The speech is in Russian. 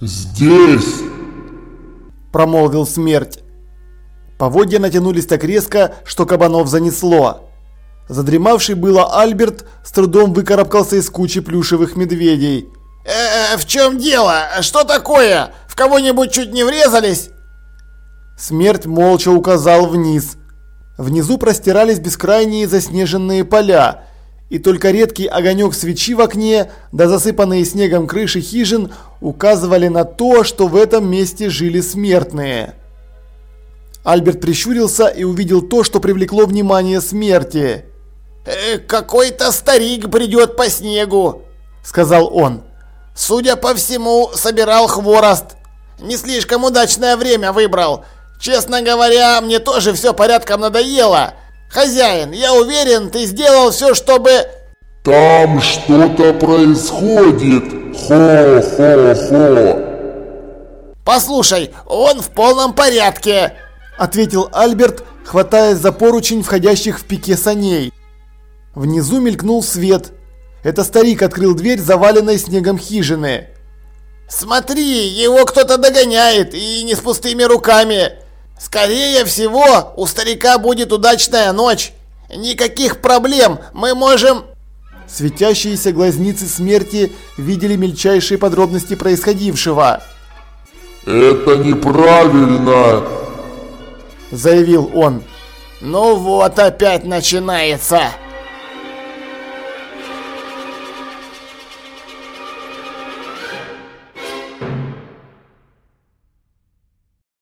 «Здесь!» – промолвил смерть. Поводья натянулись так резко, что кабанов занесло. Задремавший было Альберт с трудом выкарабкался из кучи плюшевых медведей. «Э, -э в чем дело? Что такое? В кого-нибудь чуть не врезались?» Смерть молча указал вниз. Внизу простирались бескрайние заснеженные поля, и только редкий огонек свечи в окне, да засыпанные снегом крыши хижин указывали на то, что в этом месте жили смертные. Альберт прищурился и увидел то, что привлекло внимание смерти. «Э, «Какой-то старик бредет по снегу», — сказал он. «Судя по всему, собирал хворост. Не слишком удачное время выбрал. Честно говоря, мне тоже все порядком надоело. Хозяин, я уверен, ты сделал все, чтобы...» «Там что-то происходит. Хо-хо-хо». «Послушай, он в полном порядке», – ответил Альберт, хватаясь за поручень входящих в пике саней. Внизу мелькнул свет. Это старик открыл дверь, заваленной снегом хижины. «Смотри, его кто-то догоняет, и не с пустыми руками. «Скорее всего, у старика будет удачная ночь. Никаких проблем, мы можем...» Светящиеся глазницы смерти видели мельчайшие подробности происходившего. «Это неправильно!» Заявил он. «Ну вот опять начинается!»